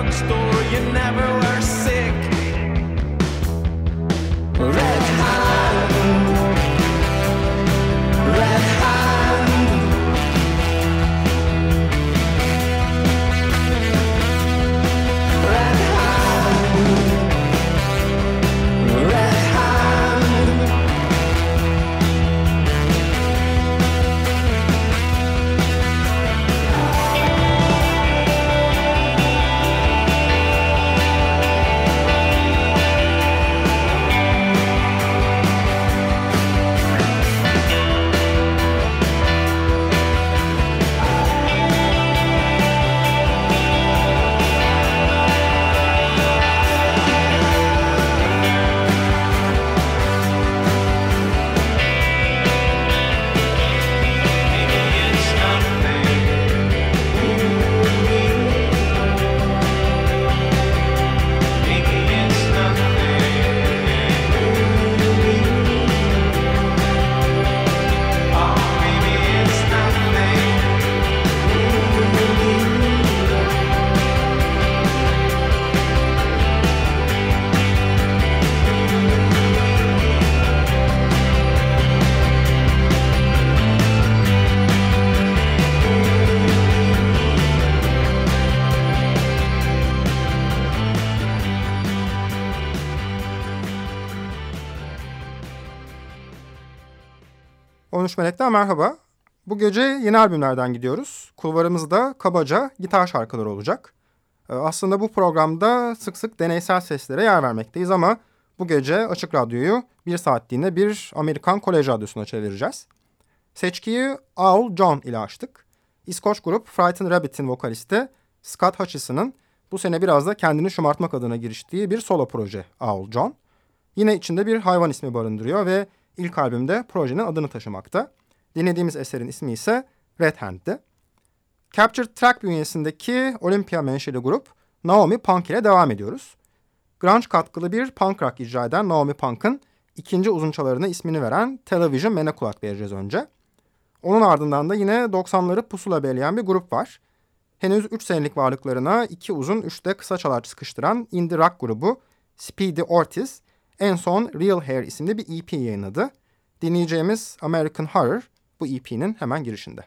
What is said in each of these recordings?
drugstore, you never were sick. Melek'ten merhaba. Bu gece yeni albümlerden gidiyoruz. Kulvarımızda kabaca gitar şarkıları olacak. Ee, aslında bu programda sık sık deneysel seslere yer vermekteyiz ama bu gece Açık Radyo'yu bir saatliğine bir Amerikan kolej radyosuna çevireceğiz. Seçkiyi Owl John ile açtık. İskoç grup Frightened Rabbit'in vokalisti Scott Hutchison'ın bu sene biraz da kendini şımartmak adına giriştiği bir solo proje Owl John. Yine içinde bir hayvan ismi barındırıyor ve ilk albümde projenin adını taşımakta. Dinlediğimiz eserin ismi ise Red Hand'di. Captured Track bünyesindeki Olympia menşeli grup Naomi Punk ile devam ediyoruz. Grunge katkılı bir punk rock icra eden Naomi Punk'ın ikinci uzunçalarına ismini veren Television Man'e kulak vereceğiz önce. Onun ardından da yine 90'ları pusula belleyen bir grup var. Henüz 3 senelik varlıklarına iki uzun 3 de kısa çalar sıkıştıran indie rock grubu Speedy Ortiz en son Real Hair isimli bir EP yayınladı. Dinleyeceğimiz American Horror bu EP'nin hemen girişinde.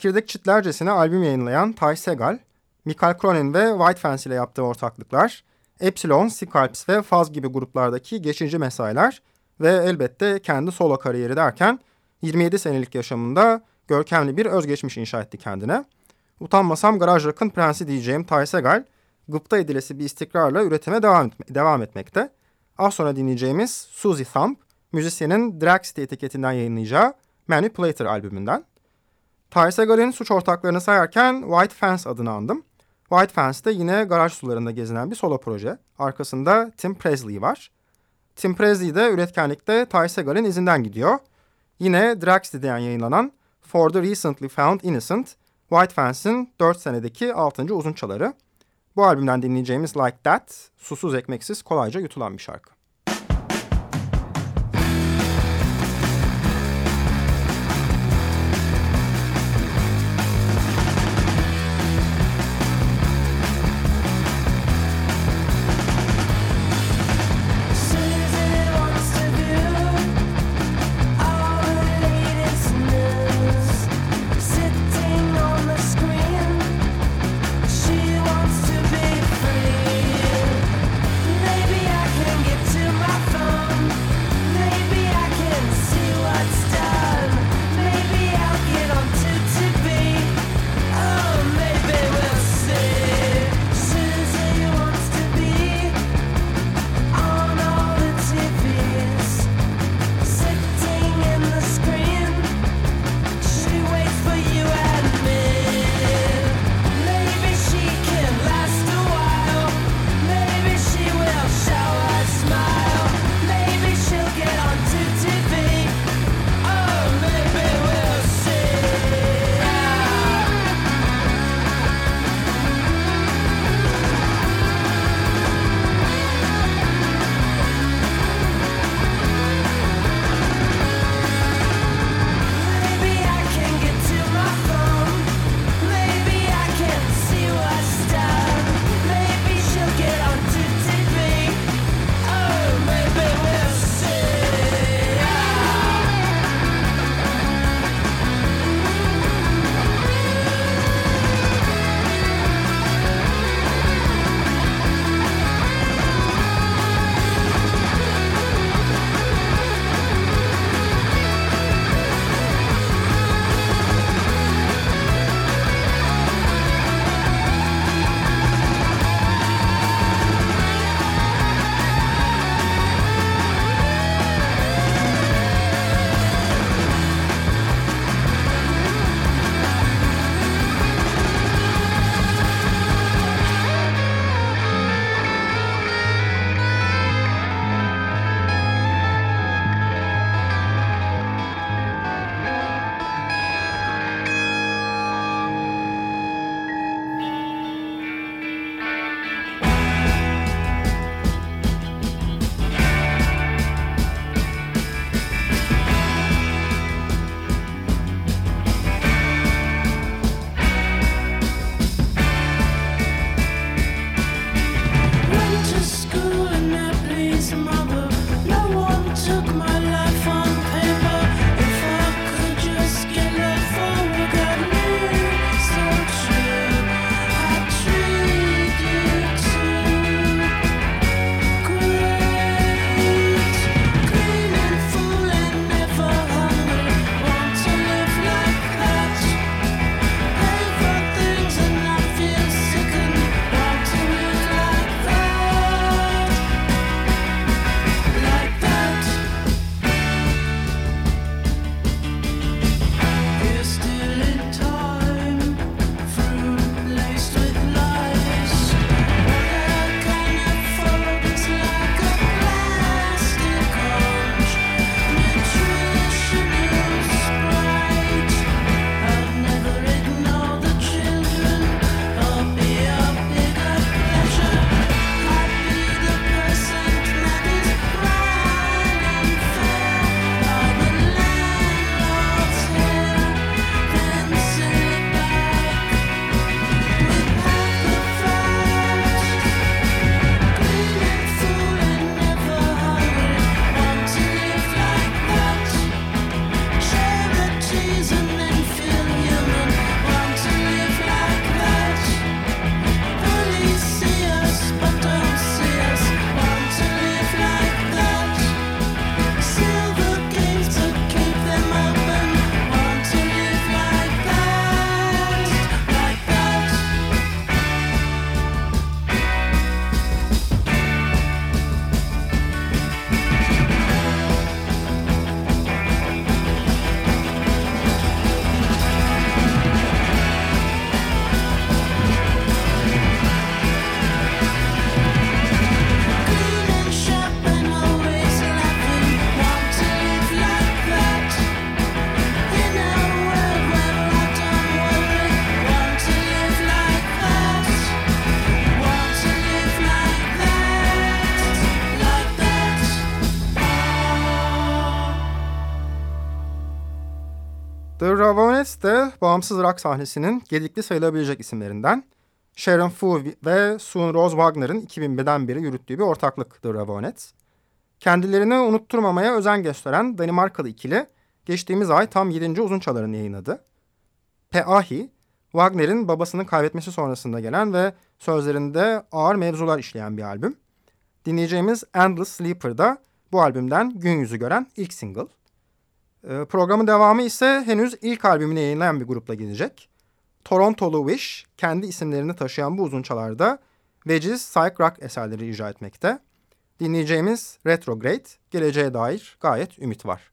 Çekirdek çitlercesine albüm yayınlayan Ty Segal, Michael Cronin ve White Fence ile yaptığı ortaklıklar, Epsilon, Scalps ve Faz gibi gruplardaki geçici mesailer ve elbette kendi solo kariyeri derken 27 senelik yaşamında görkemli bir özgeçmiş inşa etti kendine. Utanmasam garaj rock'ın prensi diyeceğim Ty Segal, gıpta edilesi bir istikrarla üretime devam, etme devam etmekte. Az sonra dinleyeceğimiz Suzy Thump, müzisyenin Drag City etiketinden yayınlayacağı Manipulator albümünden. Ty Segal'in suç ortaklarını sayarken White Fence adını andım. White Fence de yine garaj sularında gezinen bir solo proje. Arkasında Tim Presley var. Tim Presley de üretkenlikte Ty Segal'in izinden gidiyor. Yine Drag City'den yayınlanan For the Recently Found Innocent, White Fence'in 4 senedeki 6. uzun çaları. Bu albümden dinleyeceğimiz Like That, susuz ekmeksiz kolayca yutulan bir şarkı. Bağımsız rock sahnesinin gedikli sayılabilecek isimlerinden. Sharon Fu ve Sun Rose Wagner'ın 2001'den beri yürüttüğü bir ortaklık The Ramones. Kendilerini unutturmamaya özen gösteren Danimarkalı ikili geçtiğimiz ay tam 7. uzun çalarını yayınladı. Peahi, Wagner'in babasının kaybetmesi sonrasında gelen ve sözlerinde ağır mevzular işleyen bir albüm. Dinleyeceğimiz Endless Sleeper'da bu albümden gün yüzü gören ilk single. Ee, programın devamı ise henüz ilk albümünü yayınlayan bir grupla gelecek. Torontolu Wish kendi isimlerini taşıyan bu uzunçalarda Veggies Psych Rock eserleri icra etmekte. Dinleyeceğimiz Retrograde geleceğe dair gayet ümit var.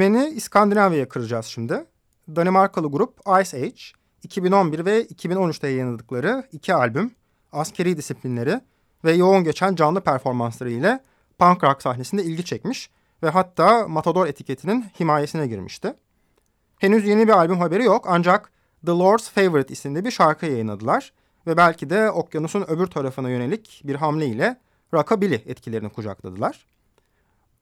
Dümeni İskandinavya'ya kıracağız şimdi. Danimarkalı grup Ice Age, 2011 ve 2013'te yayınladıkları iki albüm, askeri disiplinleri ve yoğun geçen canlı performansları ile punk rock sahnesinde ilgi çekmiş ve hatta Matador etiketinin himayesine girmişti. Henüz yeni bir albüm haberi yok ancak The Lord's Favorite isimli bir şarkı yayınladılar ve belki de okyanusun öbür tarafına yönelik bir hamle ile rockabilly etkilerini kucakladılar.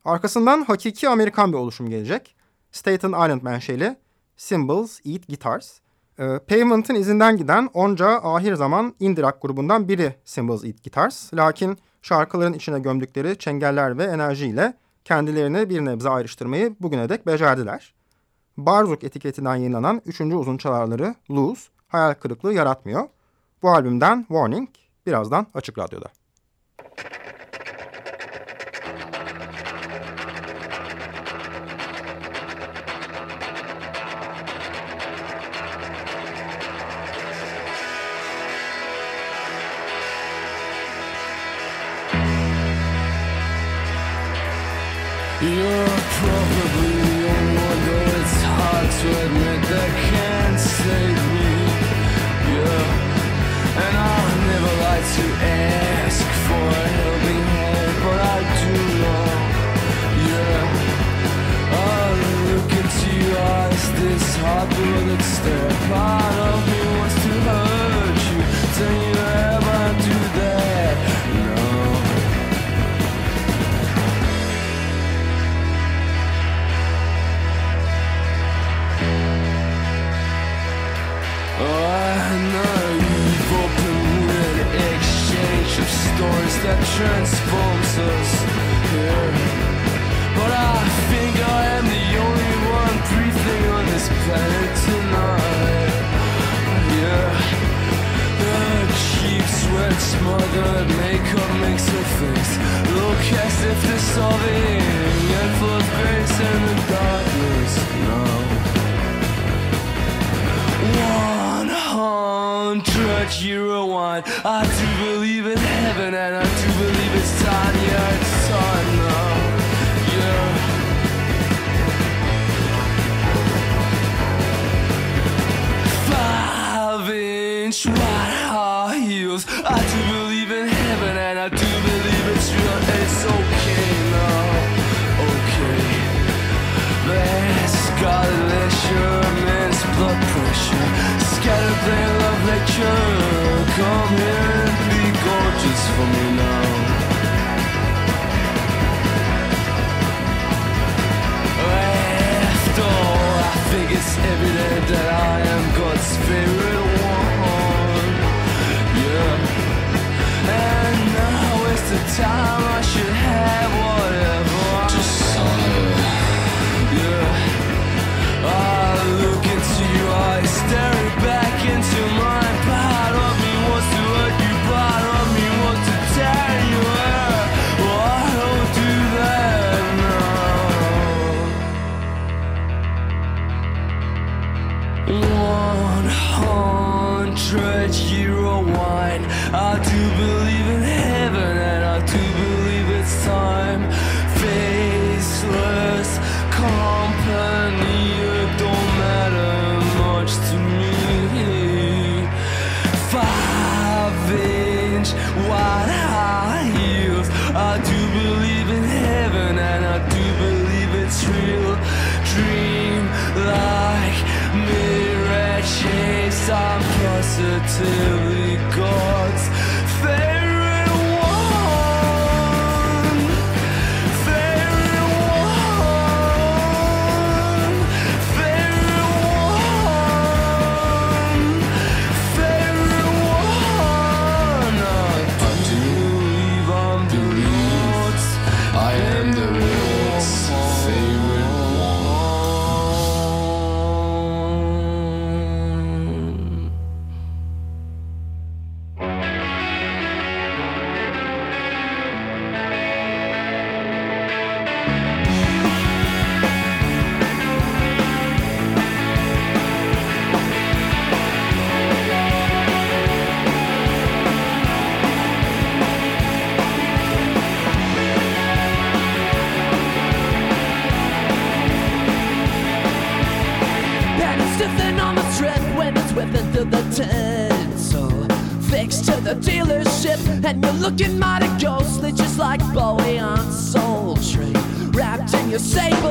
Arkasından hakiki Amerikan bir oluşum gelecek. Staten Island menşeli Symbols Eat Guitars. E, Pavement'ın izinden giden onca ahir zaman indie rock grubundan biri Symbols Eat Guitars. Lakin şarkıların içine gömdükleri çengeller ve enerjiyle kendilerini bir nebze ayrıştırmayı bugüne dek becerdiler. Barzuk etiketinden yayınlanan üçüncü uzun çalarları Lose hayal kırıklığı yaratmıyor. Bu albümden Warning birazdan Açık Radyo'da. nothing You're probably the only one, though it's hard to admit. that transforms us here. But I think I am the only one breathing on this planet tonight. Yeah, the cheap sweat smothered makeup makes her face look as if dissolving and full of grace in the darkness now. one church you rewind. I do believe in heaven and I do believe it's time you're nature. Come here and be gorgeous for me I do believe in heaven and I do believe it's time. Faceless company, it don't matter much to me. Five inch wide high heels. I do believe in heaven and I do believe it's real. Dream like mirror shapes. I'm positive. And you're looking mighty ghostly, just like Bowie on Soul Train. Wrapped in your sable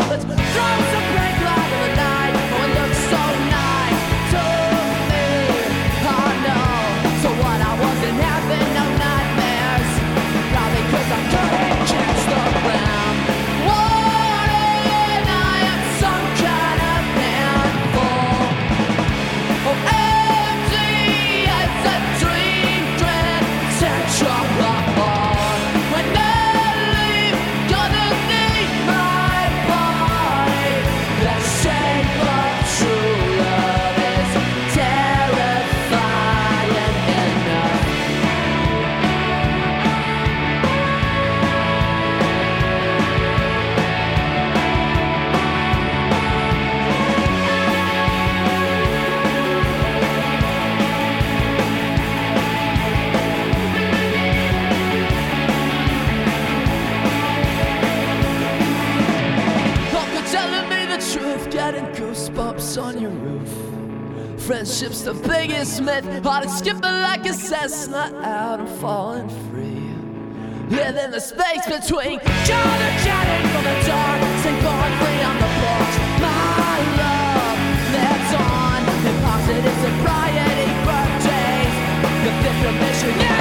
goosebumps on your roof. Friendship's the biggest myth, heart is skipping like a Cessna out and falling free. Living the space between counter chatting from the dark, going free on the porch. My love lives on in positive sobriety birthdays, the fifth of mission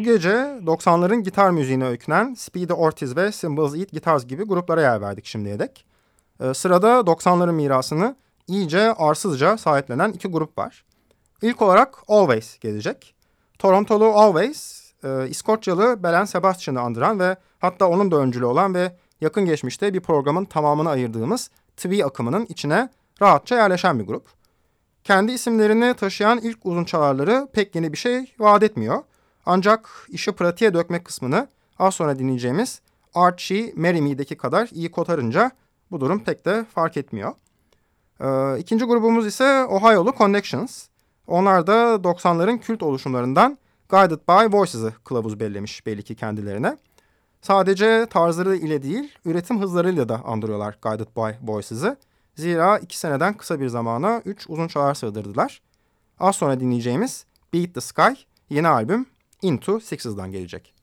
Bu gece 90'ların gitar müziğine öykünen Speedy Ortiz ve Cymbals Eat Guitars gibi gruplara yer verdik şimdiye dek. Ee, sırada 90'ların mirasını iyice arsızca sahiplenen iki grup var. İlk olarak Always gelecek. Torontolu Always, e, İskoçyalı Belen Sebastian'ı andıran ve hatta onun da öncülü olan ve yakın geçmişte bir programın tamamını ayırdığımız Twee akımının içine rahatça yerleşen bir grup. Kendi isimlerini taşıyan ilk uzun çalarları pek yeni bir şey vaat etmiyor. Ancak işi pratiğe dökme kısmını az sonra dinleyeceğimiz Archie Marry kadar iyi kotarınca bu durum pek de fark etmiyor. Ee, ikinci grubumuz ise Ohio'lu Connections. Onlar da 90'ların kült oluşumlarından Guided by Voices'ı kılavuz bellemiş belli ki kendilerine. Sadece tarzları ile değil, üretim hızlarıyla da andırıyorlar Guided by Voices'ı. Zira iki seneden kısa bir zamana üç uzun çalar sığdırdılar. Az sonra dinleyeceğimiz Beat the Sky yeni albüm Into Sixes'dan gelecek.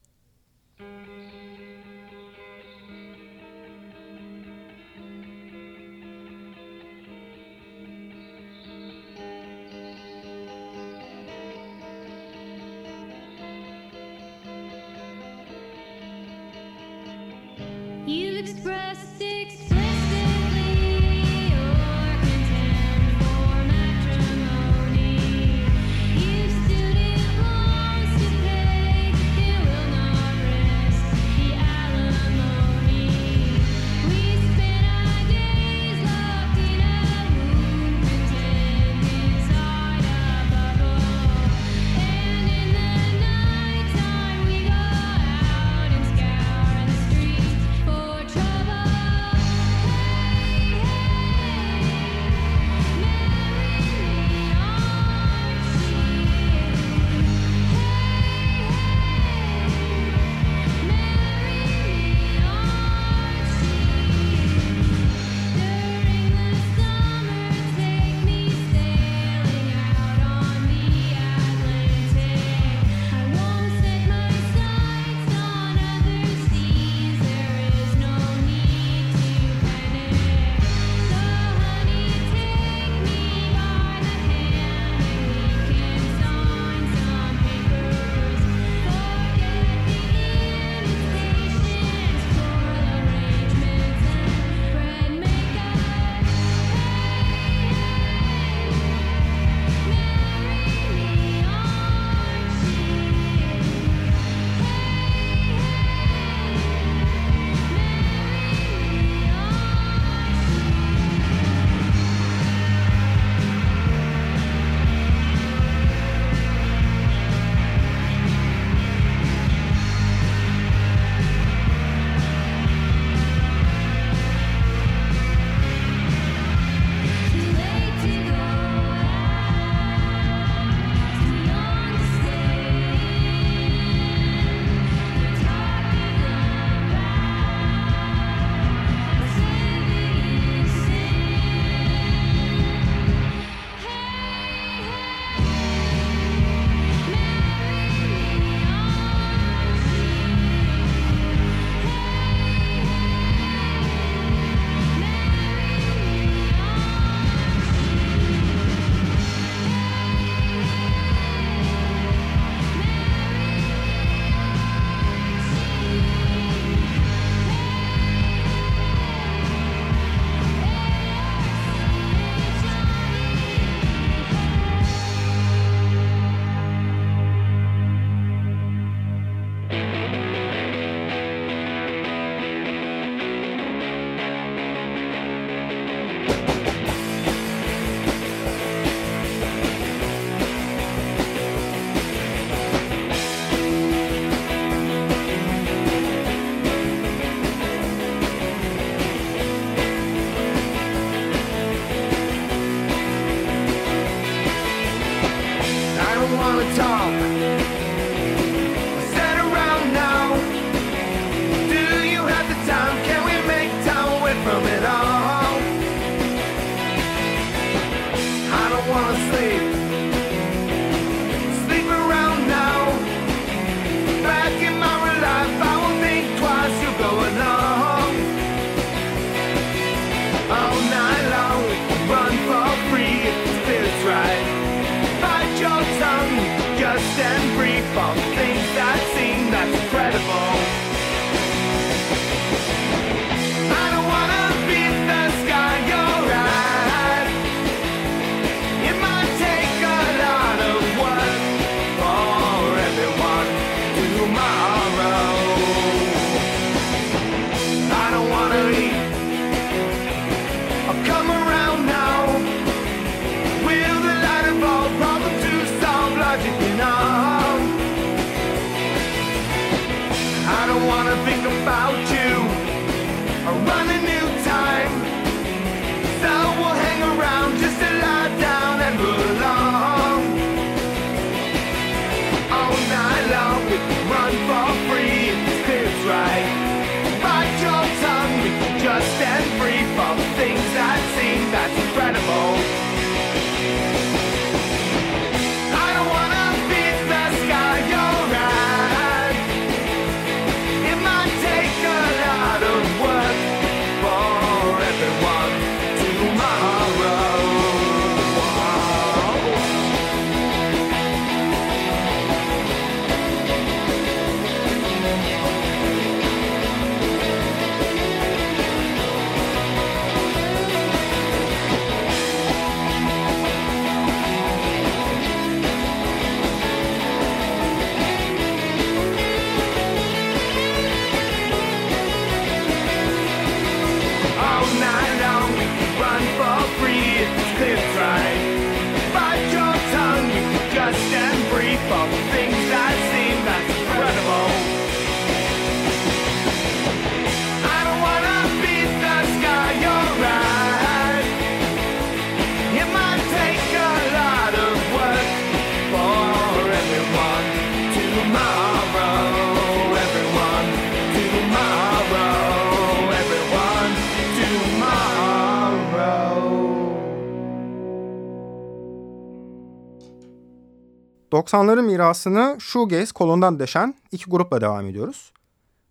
90'ların mirasını shoegaze kolundan deşen iki grupla devam ediyoruz.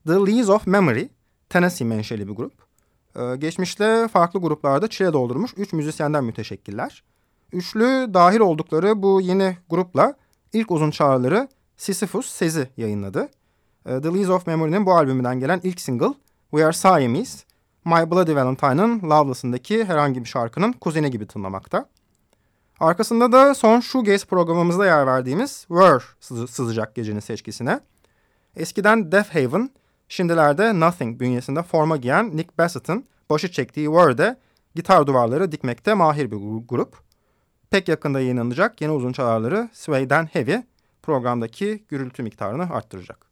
The Lees of Memory, Tennessee menşeli bir grup. Ee, geçmişte farklı gruplarda çile doldurmuş üç müzisyenden müteşekkiller. Üçlü dahil oldukları bu yeni grupla ilk uzun çağrıları Sisyphus Sezi yayınladı. Ee, The Lees of Memory'nin bu albümünden gelen ilk single We Are Siamese, My Bloody Valentine'ın Loveless'ındaki herhangi bir şarkının kuzeni gibi tınlamakta. Arkasında da son Shoegaze programımızda yer verdiğimiz Were sızacak gecenin seçkisine. Eskiden Death Haven, şimdilerde Nothing bünyesinde forma giyen Nick Bassett'ın başı çektiği Word'e gitar duvarları dikmekte mahir bir gru- grup. Pek yakında yayınlanacak yeni uzun çalarları Sway'den Heavy programdaki gürültü miktarını arttıracak.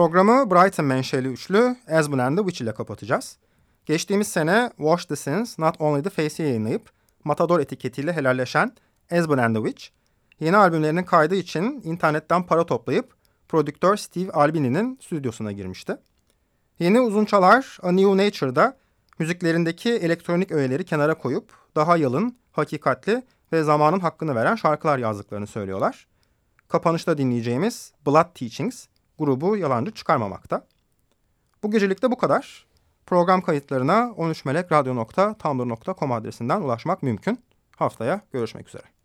Programı Brighton menşeli üçlü Asbun and the Witch ile kapatacağız. Geçtiğimiz sene Wash the Sins, Not Only the Face'i yayınlayıp Matador etiketiyle helalleşen Asbun and the Witch, yeni albümlerinin kaydı için internetten para toplayıp prodüktör Steve Albini'nin stüdyosuna girmişti. Yeni uzun çalar A New Nature'da müziklerindeki elektronik öğeleri kenara koyup daha yalın, hakikatli ve zamanın hakkını veren şarkılar yazdıklarını söylüyorlar. Kapanışta dinleyeceğimiz Blood Teachings grubu yalancı çıkarmamakta. Bu gecelik de bu kadar. Program kayıtlarına 13melekradyo.tumblr.com adresinden ulaşmak mümkün. Haftaya görüşmek üzere.